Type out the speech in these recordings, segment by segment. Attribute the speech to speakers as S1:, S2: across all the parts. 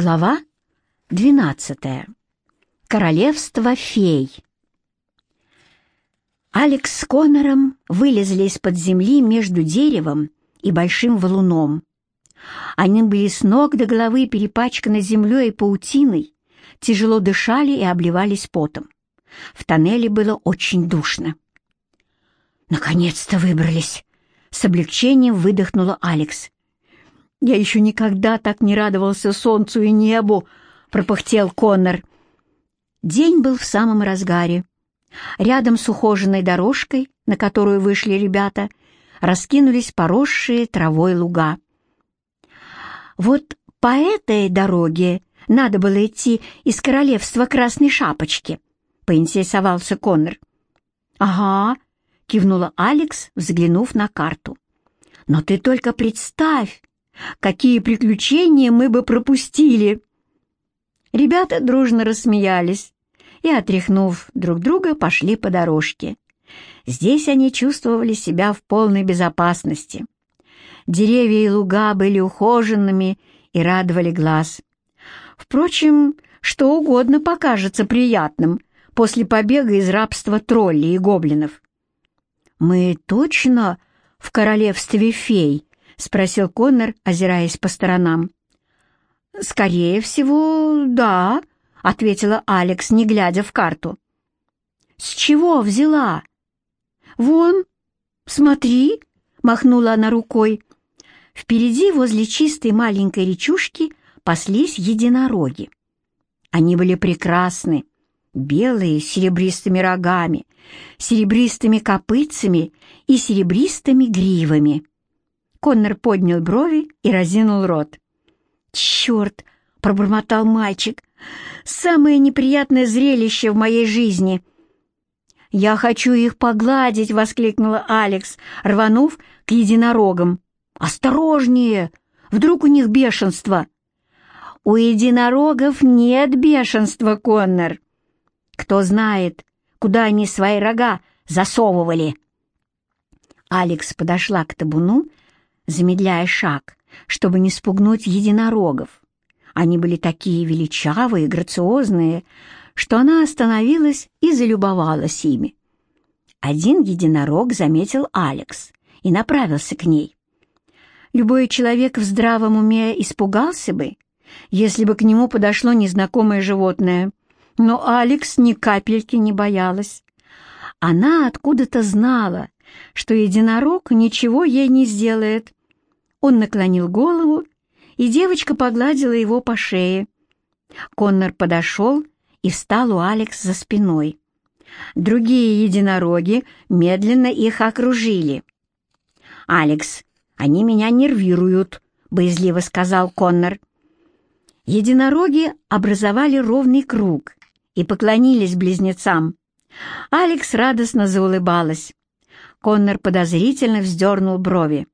S1: Глава 12. Королевство фей. Алекс с Коннором вылезли из-под земли между деревом и большим валуном. Они были с ног до головы перепачканы землей и паутиной, тяжело дышали и обливались потом. В тоннеле было очень душно. «Наконец-то выбрались!» — с облегчением выдохнула Алекс. «Я еще никогда так не радовался солнцу и небу!» — пропыхтел Коннор. День был в самом разгаре. Рядом с ухоженной дорожкой, на которую вышли ребята, раскинулись поросшие травой луга. Вот по этой дороге надо было идти из королевства Красной Шапочки, поинтересовался Коннор. Ага, кивнула Алекс, взглянув на карту. Но ты только представь, какие приключения мы бы пропустили. Ребята дружно рассмеялись и, отряхнув друг друга, пошли по дорожке. Здесь они чувствовали себя в полной безопасности. Деревья и луга были ухоженными и радовали глаз. Впрочем, что угодно покажется приятным после побега из рабства троллей и гоблинов. «Мы точно в королевстве фей?» — спросил Коннор, озираясь по сторонам. «Скорее всего, да», — ответила Алекс, не глядя в карту. «С чего взяла?» «Вон, смотри», — махнула она рукой. Впереди, возле чистой маленькой речушки, паслись единороги. Они были прекрасны, белые, с серебристыми рогами, серебристыми копытцами и серебристыми гривами. Коннор поднял брови и разинул рот. «Черт!» — пробормотал мальчик. «Самое неприятное зрелище в моей жизни!» «Я хочу их погладить!» — воскликнула Алекс, рванув к единорогам. «Осторожнее! Вдруг у них бешенство!» «У единорогов нет бешенства, Коннор!» «Кто знает, куда они свои рога засовывали!» Алекс подошла к табуну, замедляя шаг, чтобы не спугнуть единорогов. Они были такие величавые, грациозные, что она остановилась и залюбовалась ими. Один единорог заметил Алекс и направился к ней. Любой человек в здравом уме испугался бы, если бы к нему подошло незнакомое животное, но Алекс ни капельки не боялась. Она откуда-то знала, что единорог ничего ей не сделает, он наклонил голову, и девочка погладила его по шее. Коннор подошел и встал у Алекс за спиной. Другие единороги медленно их окружили. «Алекс, они меня нервируют», — боязливо сказал Коннор. Единороги образовали ровный круг и поклонились близнецам. Алекс радостно заулыбалась. Коннор подозрительно вздернул брови.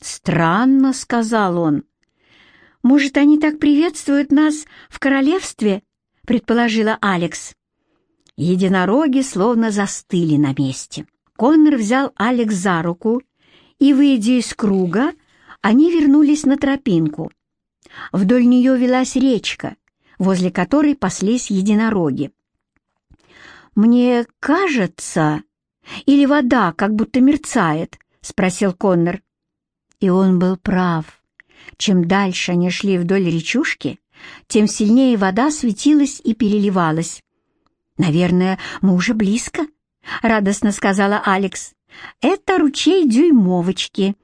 S1: «Странно», — сказал он. «Может, они так приветствуют нас в королевстве?» — предположила Алекс. Единороги словно застыли на месте. Коннор взял Алекс за руку, и, выйдя из круга, они вернулись на тропинку. Вдоль нее велась речка, возле которой паслись единороги. «Мне кажется, или вода как будто мерцает?» — спросил Коннор. И он был прав. Чем дальше они шли вдоль речушки, тем сильнее вода светилась и переливалась. «Наверное, мы уже близко», — радостно сказала Алекс. «Это ручей дюймовочки.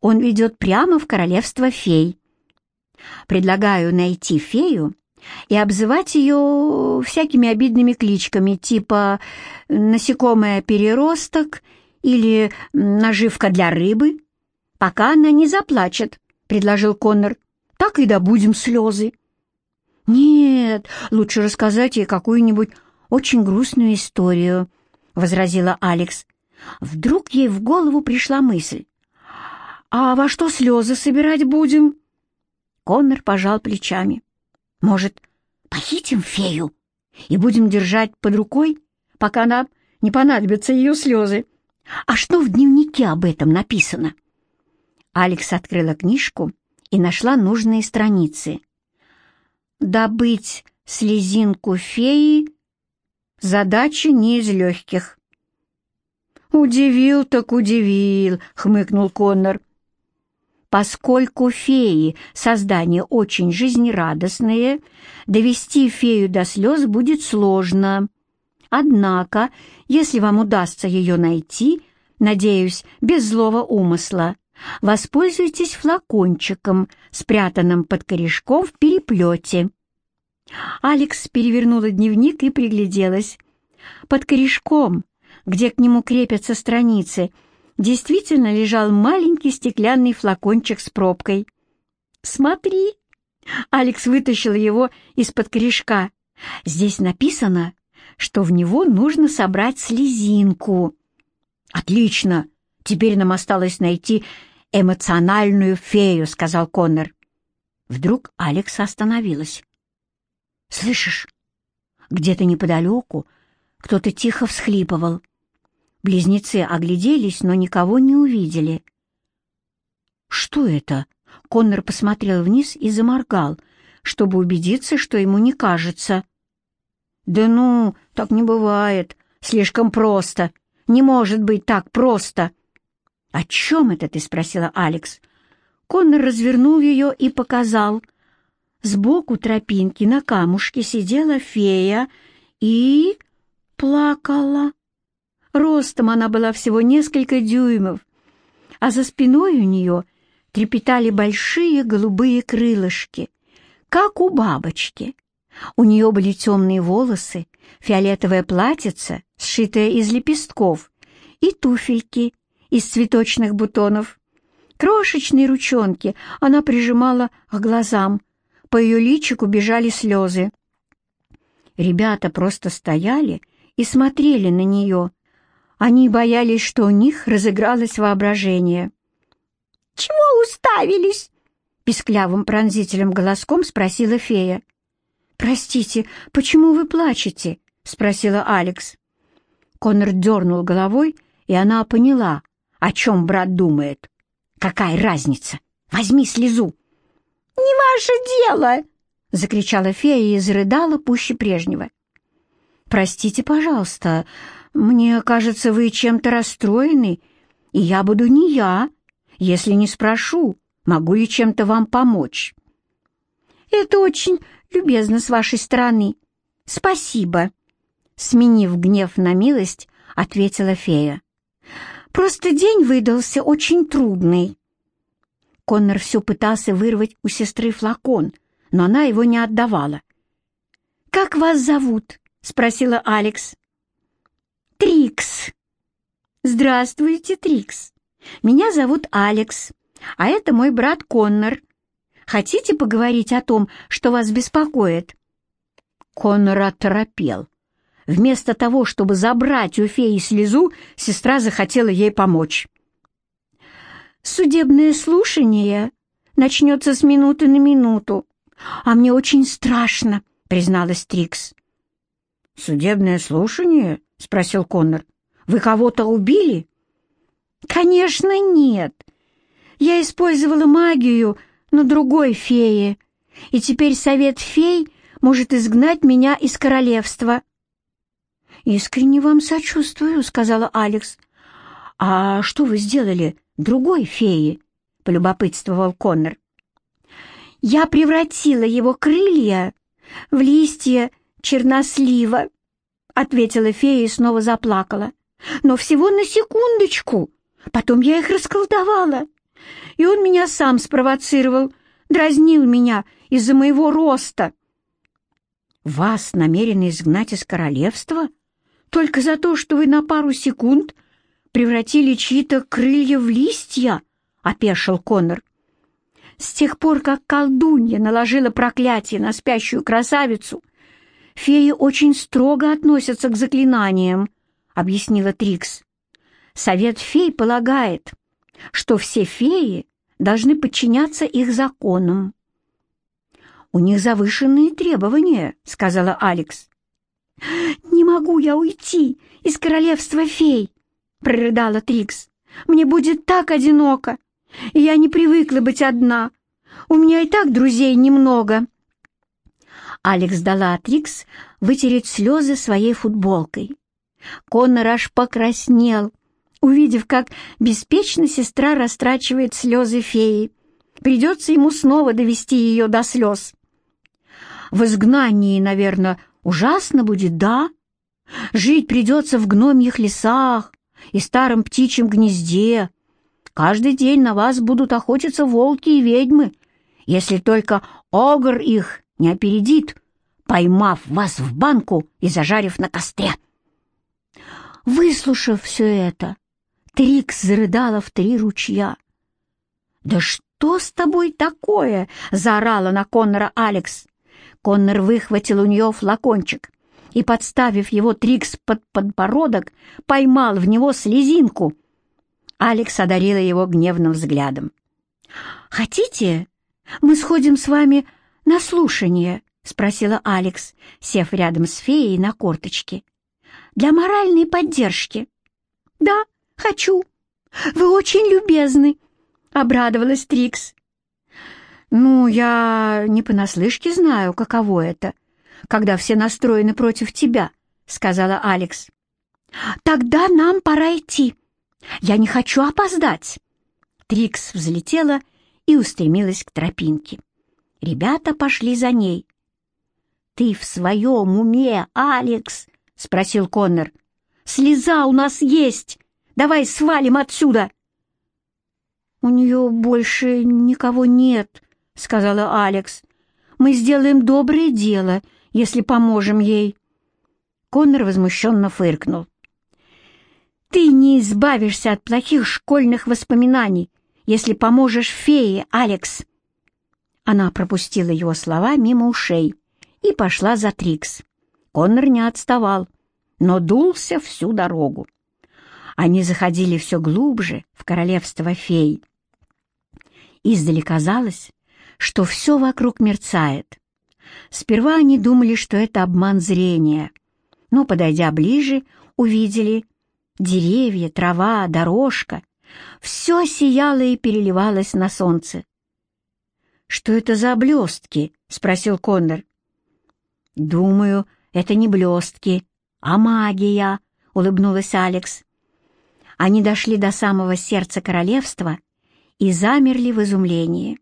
S1: Он ведет прямо в королевство фей. Предлагаю найти фею и обзывать ее всякими обидными кличками, типа «насекомое переросток» или «наживка для рыбы», «Пока она не заплачет», — предложил Коннор. «Так и добудем слезы». «Нет, лучше рассказать ей какую-нибудь очень грустную историю», — возразила Алекс. Вдруг ей в голову пришла мысль. «А во что слезы собирать будем?» Коннор пожал плечами. «Может, похитим фею и будем держать под рукой, пока нам не понадобятся ее слезы? А что в дневнике об этом написано?» Алекс открыла книжку и нашла нужные страницы. Добыть слезинку феи — задача не из легких. «Удивил так удивил», — хмыкнул Коннор. Поскольку феи — создания очень жизнерадостные, довести фею до слез будет сложно. Однако, если вам удастся ее найти, надеюсь, без злого умысла, воспользуйтесь флакончиком, спрятанным под корешком в переплете. Алекс перевернула дневник и пригляделась. Под корешком, где к нему крепятся страницы, действительно лежал маленький стеклянный флакончик с пробкой. «Смотри!» Алекс вытащил его из-под корешка. «Здесь написано, что в него нужно собрать слезинку». «Отлично! Теперь нам осталось найти эмоциональную фею», — сказал Коннор. Вдруг Алекс остановилась. «Слышишь? Где-то неподалеку кто-то тихо всхлипывал. Близнецы огляделись, но никого не увидели. «Что это?» Коннор посмотрел вниз и заморгал, чтобы убедиться, что ему не кажется. «Да ну, так не бывает. Слишком просто. Не может быть так просто!» «О чем это ты?» — спросила Алекс. Коннор развернул ее и показал. Сбоку тропинки на камушке сидела фея и... плакала. Ростом она была всего несколько дюймов, а за спиной у нее трепетали большие голубые крылышки, как у бабочки. У нее были темные волосы, фиолетовое платьице, сшитое из лепестков, и туфельки из цветочных бутонов. Крошечные ручонки она прижимала к глазам, по ее личику бежали слезы. Ребята просто стояли и смотрели на нее. Они боялись, что у них разыгралось воображение. «Чего уставились?» — писклявым пронзительным голоском спросила фея. «Простите, почему вы плачете?» — спросила Алекс. Конор дернул головой, и она поняла, о чем брат думает. «Какая разница? Возьми слезу!» «Не ваше дело!» — закричала фея и зарыдала пуще прежнего. «Простите, пожалуйста, мне кажется, вы чем-то расстроены, и я буду не я, если не спрошу, могу ли чем-то вам помочь». «Это очень любезно с вашей стороны. Спасибо!» Сменив гнев на милость, ответила фея. «Просто день выдался очень трудный». Коннор все пытался вырвать у сестры флакон, но она его не отдавала. «Как вас зовут?» — спросила Алекс. «Трикс». «Здравствуйте, Трикс. Меня зовут Алекс, а это мой брат Коннор. Хотите поговорить о том, что вас беспокоит?» Коннор оторопел. Вместо того, чтобы забрать у феи слезу, сестра захотела ей помочь. «Судебное слушание начнется с минуты на минуту, а мне очень страшно», — призналась Трикс. «Судебное слушание?» — спросил Коннор. «Вы кого-то убили?» «Конечно, нет. Я использовала магию на другой фее, и теперь совет фей может изгнать меня из королевства». «Искренне вам сочувствую», — сказала Алекс. «А что вы сделали другой фее?» — полюбопытствовал Коннор. «Я превратила его крылья в листья чернослива», — ответила фея и снова заплакала. «Но всего на секундочку. Потом я их расколдовала. И он меня сам спровоцировал, дразнил меня из-за моего роста». «Вас намерены изгнать из королевства? Только за то, что вы на пару секунд превратили чьи-то крылья в листья?» — опешил Коннор. «С тех пор, как колдунья наложила проклятие на спящую красавицу, феи очень строго относятся к заклинаниям», — объяснила Трикс. «Совет фей полагает, что все феи должны подчиняться их законам». «У них завышенные требования», — сказала Алекс. «Не могу я уйти из королевства фей», — прорыдала Трикс. «Мне будет так одиноко, и я не привыкла быть одна. У меня и так друзей немного». Алекс дала Трикс вытереть слезы своей футболкой. Коннор аж покраснел, увидев, как беспечно сестра растрачивает слезы феи. Придется ему снова довести ее до слез. В изгнании, наверное, ужасно будет, да? Жить придется в гномьих лесах и старом птичьем гнезде. Каждый день на вас будут охотиться волки и ведьмы, если только огр их не опередит, поймав вас в банку и зажарив на костре. Выслушав все это, Трикс зарыдала в три ручья. «Да что с тобой такое?» — заорала на Коннора Алекс. Коннор выхватил у нее флакончик и, подставив его Трикс под подбородок, поймал в него слезинку. Алекс одарила его гневным взглядом. «Хотите, мы сходим с вами на слушание?» — спросила Алекс, сев рядом с феей на корточке. «Для моральной поддержки». «Да, хочу. Вы очень любезны», — обрадовалась Трикс. «Ну, я не понаслышке знаю, каково это, когда все настроены против тебя», — сказала Алекс. «Тогда нам пора идти. Я не хочу опоздать». Трикс взлетела и устремилась к тропинке. Ребята пошли за ней. «Ты в своем уме, Алекс?» — спросил Коннор. «Слеза у нас есть! Давай свалим отсюда!» «У нее больше никого нет», — сказала Алекс. «Мы сделаем доброе дело, если поможем ей». Коннор возмущенно фыркнул. «Ты не избавишься от плохих школьных воспоминаний, если поможешь фее, Алекс!» Она пропустила его слова мимо ушей и пошла за Трикс. Коннор не отставал, но дулся всю дорогу. Они заходили все глубже в королевство фей. Издали казалось, что все вокруг мерцает. Сперва они думали, что это обман зрения, но, подойдя ближе, увидели деревья, трава, дорожка. Все сияло и переливалось на солнце. «Что это за блестки?» — спросил Коннор. «Думаю, это не блестки, а магия», — улыбнулась Алекс. Они дошли до самого сердца королевства и замерли в изумлении.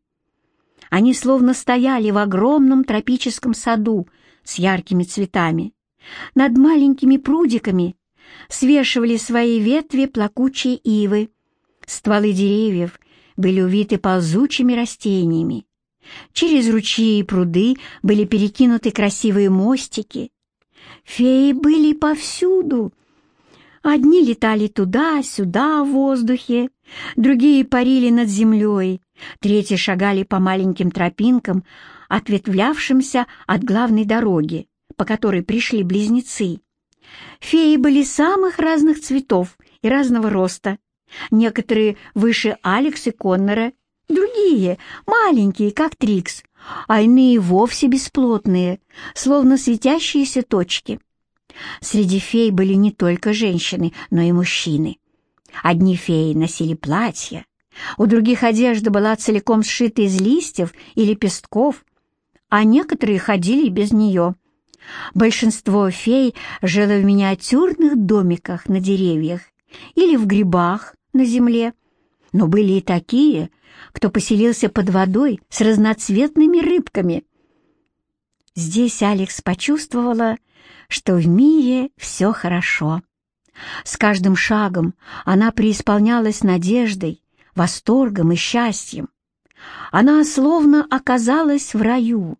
S1: Они словно стояли в огромном тропическом саду с яркими цветами. Над маленькими прудиками свешивали свои ветви плакучие ивы. Стволы деревьев были увиты ползучими растениями. Через ручьи и пруды были перекинуты красивые мостики. Феи были повсюду. Одни летали туда-сюда в воздухе, другие парили над землей, третьи шагали по маленьким тропинкам, ответвлявшимся от главной дороги, по которой пришли близнецы. Феи были самых разных цветов и разного роста. Некоторые выше Алекс и Коннора, другие маленькие, как Трикс, а иные вовсе бесплотные, словно светящиеся точки. Среди фей были не только женщины, но и мужчины. Одни феи носили платья, у других одежда была целиком сшита из листьев и лепестков, а некоторые ходили без нее. Большинство фей жило в миниатюрных домиках на деревьях или в грибах на земле, но были и такие, кто поселился под водой с разноцветными рыбками. Здесь Алекс почувствовала, что в мире все хорошо. С каждым шагом она преисполнялась надеждой, восторгом и счастьем. Она словно оказалась в раю.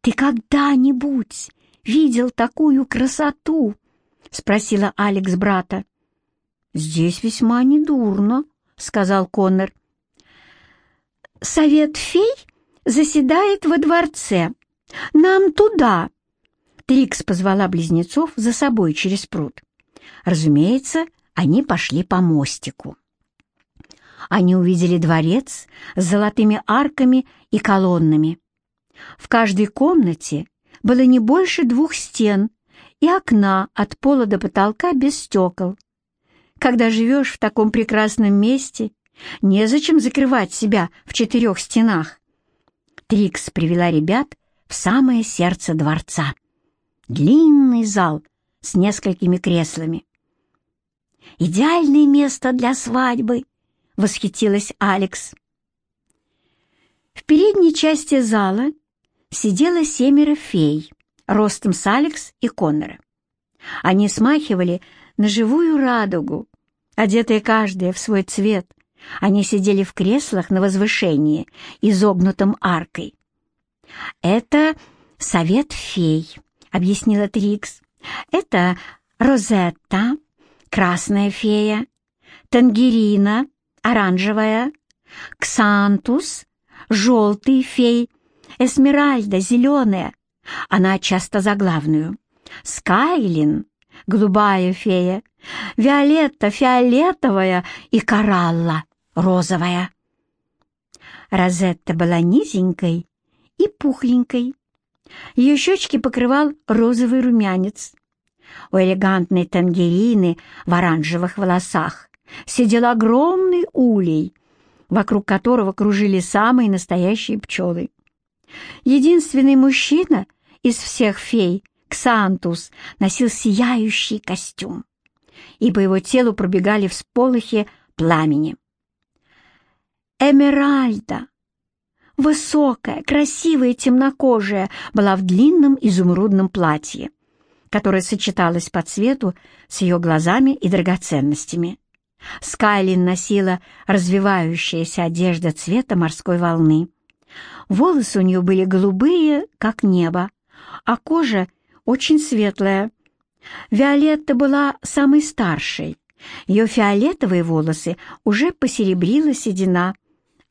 S1: «Ты когда-нибудь видел такую красоту?» — спросила Алекс брата. «Здесь весьма недурно», — сказал Коннор. «Совет фей заседает во дворце. Нам туда!» Трикс позвала близнецов за собой через пруд. Разумеется, они пошли по мостику. Они увидели дворец с золотыми арками и колоннами. В каждой комнате было не больше двух стен и окна от пола до потолка без стекол. Когда живешь в таком прекрасном месте, незачем закрывать себя в четырех стенах. Трикс привела ребят в самое сердце дворца. Длинный зал с несколькими креслами. «Идеальное место для свадьбы!» — восхитилась Алекс. В передней части зала сидело семеро фей, ростом с Алекс и Коннора. Они смахивали на живую радугу, одетые каждая в свой цвет. Они сидели в креслах на возвышении, изогнутом аркой. «Это совет фей», — объяснила Трикс. «Это Розетта, красная фея, Тангерина, оранжевая, Ксантус, желтый фей, Эсмеральда, зеленая, она часто за главную, Скайлин, голубая фея, Виолетта, фиолетовая и Коралла, розовая. Розетта была низенькой и пухленькой. Ее щечки покрывал розовый румянец. У элегантной тангерины в оранжевых волосах сидел огромный улей, вокруг которого кружили самые настоящие пчелы. Единственный мужчина из всех фей, Ксантус, носил сияющий костюм, и по его телу пробегали всполохи пламени. Эмеральда, высокая, красивая, темнокожая, была в длинном изумрудном платье, которое сочеталось по цвету с ее глазами и драгоценностями. Скайлин носила развивающаяся одежда цвета морской волны. Волосы у нее были голубые, как небо, а кожа очень светлая. Виолетта была самой старшей. Ее фиолетовые волосы уже посеребрила седина,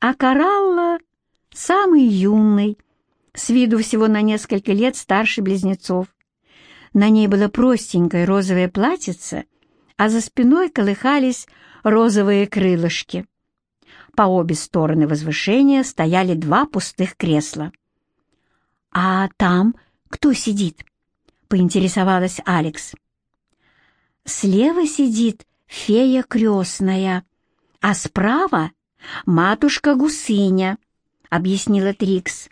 S1: а Коралла — самый юный, с виду всего на несколько лет старше близнецов. На ней было простенькое розовое платьице — а за спиной колыхались розовые крылышки. По обе стороны возвышения стояли два пустых кресла. «А там кто сидит?» — поинтересовалась Алекс. «Слева сидит фея крестная, а справа — матушка-гусыня», — объяснила Трикс.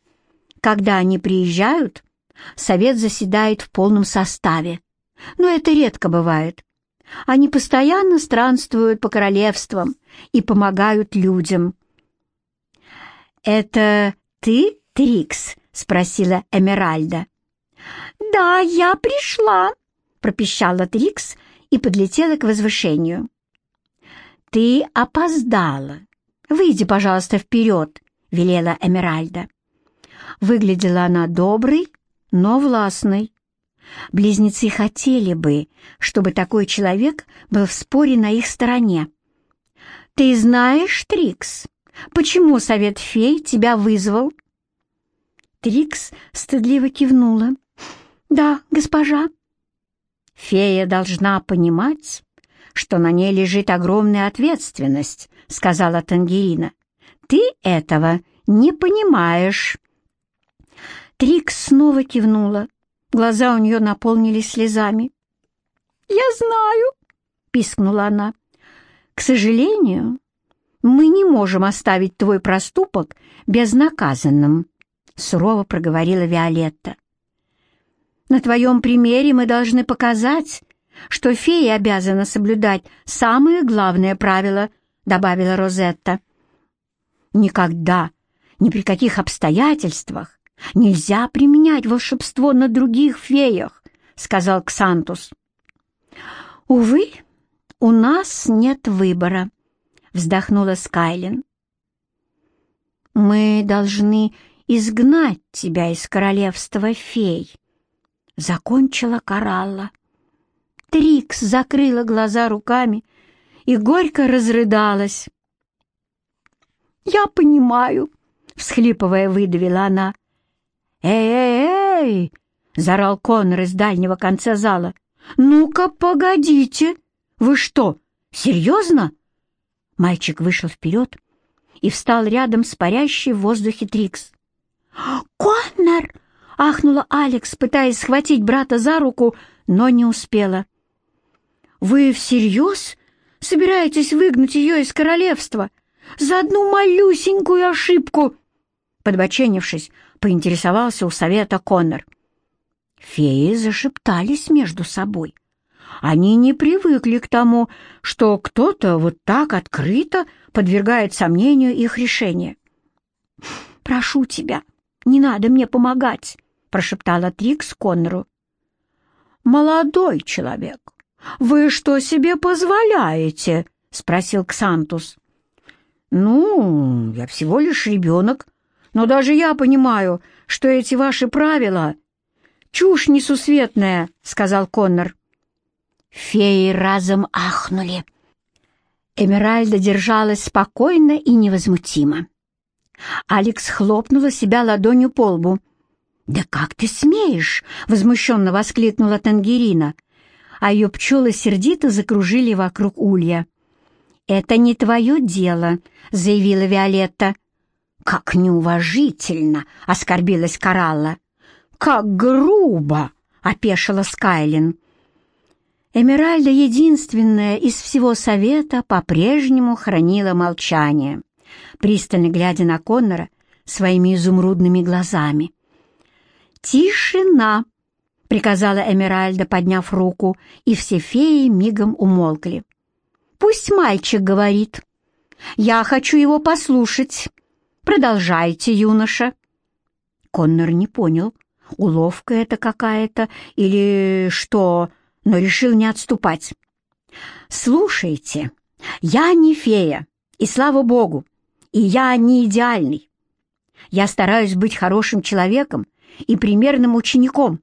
S1: «Когда они приезжают, совет заседает в полном составе, но это редко бывает. Они постоянно странствуют по королевствам и помогают людям. «Это ты, Трикс?» — спросила Эмеральда. «Да, я пришла», — пропищала Трикс и подлетела к возвышению. «Ты опоздала. Выйди, пожалуйста, вперед», — велела Эмеральда. Выглядела она доброй, но властной. Близнецы хотели бы, чтобы такой человек был в споре на их стороне. «Ты знаешь, Трикс, почему совет фей тебя вызвал?» Трикс стыдливо кивнула. «Да, госпожа». «Фея должна понимать, что на ней лежит огромная ответственность», — сказала Тангерина. «Ты этого не понимаешь». Трикс снова кивнула. Глаза у нее наполнились слезами. «Я знаю», — пискнула она. «К сожалению, мы не можем оставить твой проступок безнаказанным», — сурово проговорила Виолетта. «На твоем примере мы должны показать, что фея обязана соблюдать самое главное правило», — добавила Розетта. «Никогда, ни при каких обстоятельствах «Нельзя применять волшебство на других феях», — сказал Ксантус. «Увы, у нас нет выбора», — вздохнула Скайлин. «Мы должны изгнать тебя из королевства фей», — закончила Коралла. Трикс закрыла глаза руками и горько разрыдалась. «Я понимаю», — всхлипывая, выдавила она, — «Эй-эй-эй!» — заорал Коннор из дальнего конца зала. «Ну-ка, погодите! Вы что, серьезно?» Мальчик вышел вперед и встал рядом с парящей в воздухе Трикс. «Коннор!» — ахнула Алекс, пытаясь схватить брата за руку, но не успела. «Вы всерьез собираетесь выгнать ее из королевства за одну малюсенькую ошибку?» Подбоченившись, поинтересовался у совета Коннор. Феи зашептались между собой. Они не привыкли к тому, что кто-то вот так открыто подвергает сомнению их решение. «Прошу тебя, не надо мне помогать», — прошептала Трикс Коннору. «Молодой человек, вы что себе позволяете?» — спросил Ксантус. «Ну, я всего лишь ребенок, но даже я понимаю, что эти ваши правила — чушь несусветная», — сказал Коннор. Феи разом ахнули. Эмеральда держалась спокойно и невозмутимо. Алекс хлопнула себя ладонью по лбу. «Да как ты смеешь?» — возмущенно воскликнула Тангерина, а ее пчелы сердито закружили вокруг улья. «Это не твое дело», — заявила Виолетта. «Как неуважительно!» — оскорбилась Коралла. «Как грубо!» — опешила Скайлин. Эмеральда, единственная из всего совета, по-прежнему хранила молчание, пристально глядя на Коннора своими изумрудными глазами. «Тишина!» — приказала Эмеральда, подняв руку, и все феи мигом умолкли. «Пусть мальчик говорит. Я хочу его послушать. Продолжайте, юноша». Коннор не понял, уловка это какая-то или что но решил не отступать. «Слушайте, я не фея, и слава богу, и я не идеальный. Я стараюсь быть хорошим человеком и примерным учеником,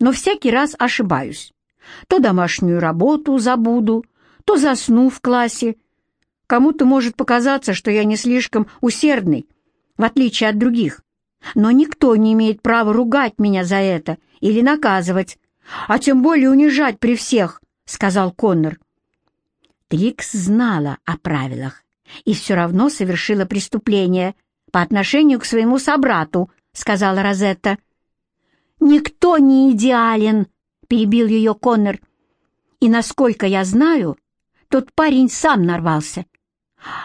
S1: но всякий раз ошибаюсь. То домашнюю работу забуду, то засну в классе. Кому-то может показаться, что я не слишком усердный, в отличие от других, но никто не имеет права ругать меня за это или наказывать, а тем более унижать при всех», — сказал Коннор. Трикс знала о правилах и все равно совершила преступление по отношению к своему собрату, — сказала Розетта. «Никто не идеален», — перебил ее Коннор. «И, насколько я знаю, тот парень сам нарвался.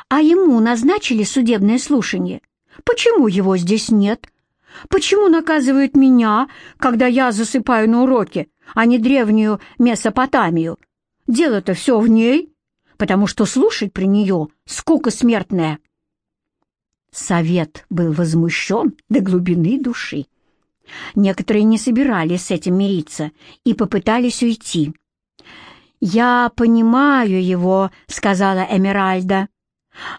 S1: А ему назначили судебное слушание. Почему его здесь нет?» Почему наказывают меня, когда я засыпаю на уроке, а не древнюю Месопотамию? Дело-то все в ней, потому что слушать про нее скука смертная. Совет был возмущен до глубины души. Некоторые не собирались с этим мириться и попытались уйти. «Я понимаю его», — сказала Эмеральда.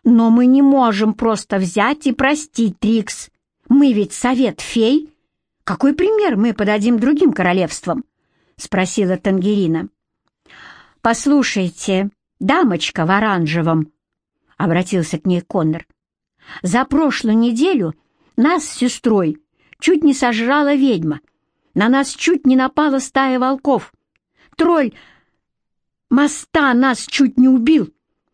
S1: «Но мы не можем просто взять и простить Трикс. Мы ведь совет фей. Какой пример мы подадим другим королевствам?» — спросила Тангерина. «Послушайте, дамочка в оранжевом», — обратился к ней Коннор. «За прошлую неделю нас с сестрой чуть не сожрала ведьма. На нас чуть не напала стая волков. Тролль моста нас чуть не убил.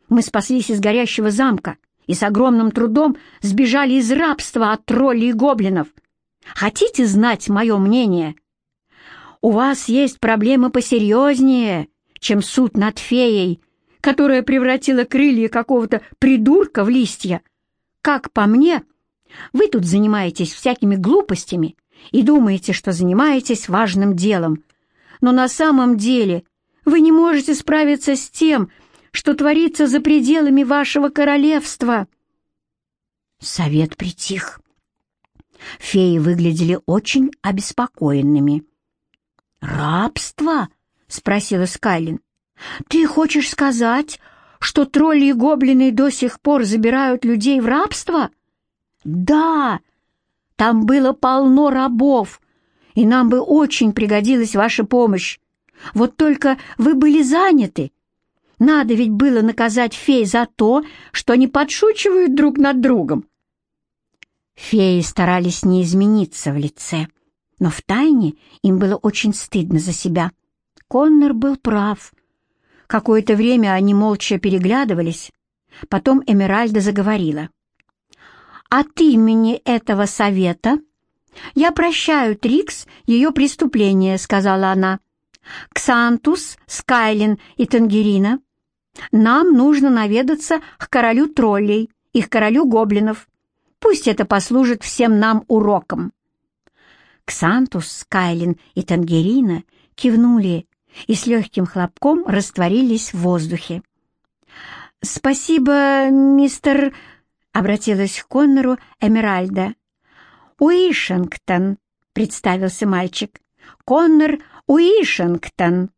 S1: Мы спаслись из горящего замка и с огромным трудом сбежали из рабства от троллей и гоблинов. Хотите знать мое мнение? У вас есть проблемы посерьезнее, чем суд над феей, которая превратила крылья какого-то придурка в листья. Как по мне, вы тут занимаетесь всякими глупостями и думаете, что занимаетесь важным делом. Но на самом деле вы не можете справиться с тем, что творится за пределами вашего королевства». Совет притих. Феи выглядели очень обеспокоенными. «Рабство?» — спросила Скайлин. «Ты хочешь сказать, что тролли и гоблины до сих пор забирают людей в рабство?» «Да, там было полно рабов, и нам бы очень пригодилась ваша помощь. Вот только вы были заняты, надо ведь было наказать фей за то, что они подшучивают друг над другом. Феи старались не измениться в лице, но втайне им было очень стыдно за себя. Коннор был прав. Какое-то время они молча переглядывались. Потом Эмеральда заговорила. «От имени этого совета я прощаю Трикс ее преступление», — сказала она. «Ксантус, Скайлин и Тангерина нам нужно наведаться к королю троллей и к королю гоблинов. Пусть это послужит всем нам уроком. Ксантус, Скайлин и Тангерина кивнули и с легким хлопком растворились в воздухе. «Спасибо, мистер...» — обратилась к Коннору Эмеральда. «Уишингтон», — представился мальчик. «Коннор Уишингтон».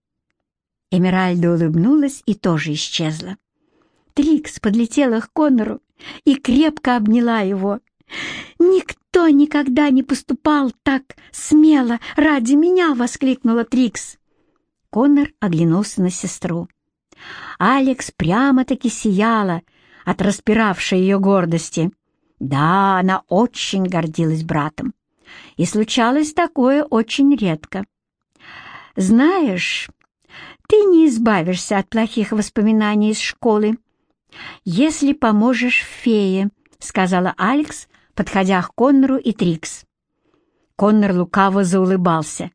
S1: Эмеральда улыбнулась и тоже исчезла. Трикс подлетела к Коннору и крепко обняла его. «Никто никогда не поступал так смело ради меня!» — воскликнула Трикс. Коннор оглянулся на сестру. Алекс прямо-таки сияла от распиравшей ее гордости. Да, она очень гордилась братом. И случалось такое очень редко. «Знаешь, ты не избавишься от плохих воспоминаний из школы, если поможешь фее», — сказала Алекс, подходя к Коннору и Трикс. Коннор лукаво заулыбался.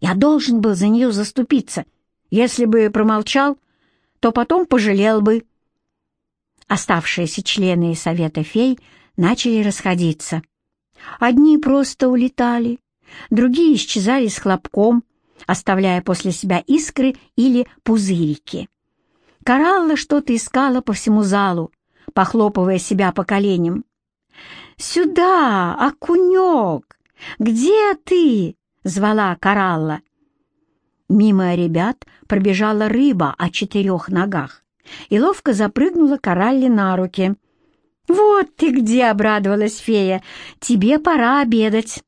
S1: «Я должен был за нее заступиться. Если бы промолчал, то потом пожалел бы». Оставшиеся члены Совета фей начали расходиться. Одни просто улетали, другие исчезали с хлопком, оставляя после себя искры или пузырики. Коралла что-то искала по всему залу, похлопывая себя по коленям. «Сюда, окунек! Где ты?» — звала Коралла. Мимо ребят пробежала рыба о четырех ногах и ловко запрыгнула Коралле на руки. «Вот ты где!» — обрадовалась фея. «Тебе пора обедать!»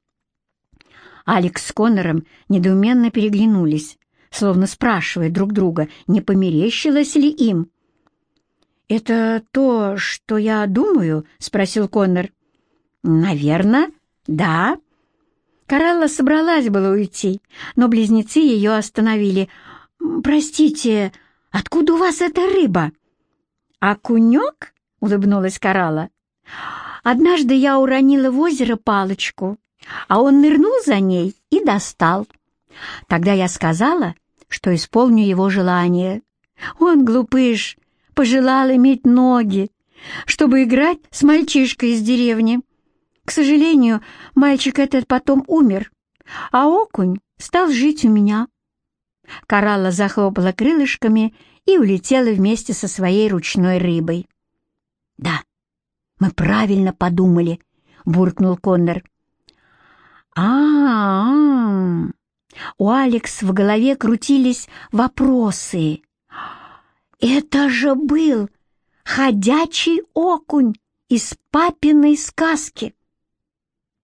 S1: Алекс с Коннором недоуменно переглянулись, словно спрашивая друг друга, не померещилось ли им. «Это то, что я думаю?» — спросил Коннор. «Наверное, да». Карелла собралась было уйти, но близнецы ее остановили. «Простите, откуда у вас эта рыба?» «Окунек?» — улыбнулась Карала. «Однажды я уронила в озеро палочку, а он нырнул за ней и достал. Тогда я сказала, что исполню его желание. Он, глупыш, пожелал иметь ноги, чтобы играть с мальчишкой из деревни. К сожалению, мальчик этот потом умер, а окунь стал жить у меня. Коралла захлопала крылышками и улетела вместе со своей ручной рыбой. «Да, мы правильно подумали», — буркнул Коннор. «А-а-а!» У Алекс в голове крутились вопросы. «Это же был ходячий окунь из папиной сказки!»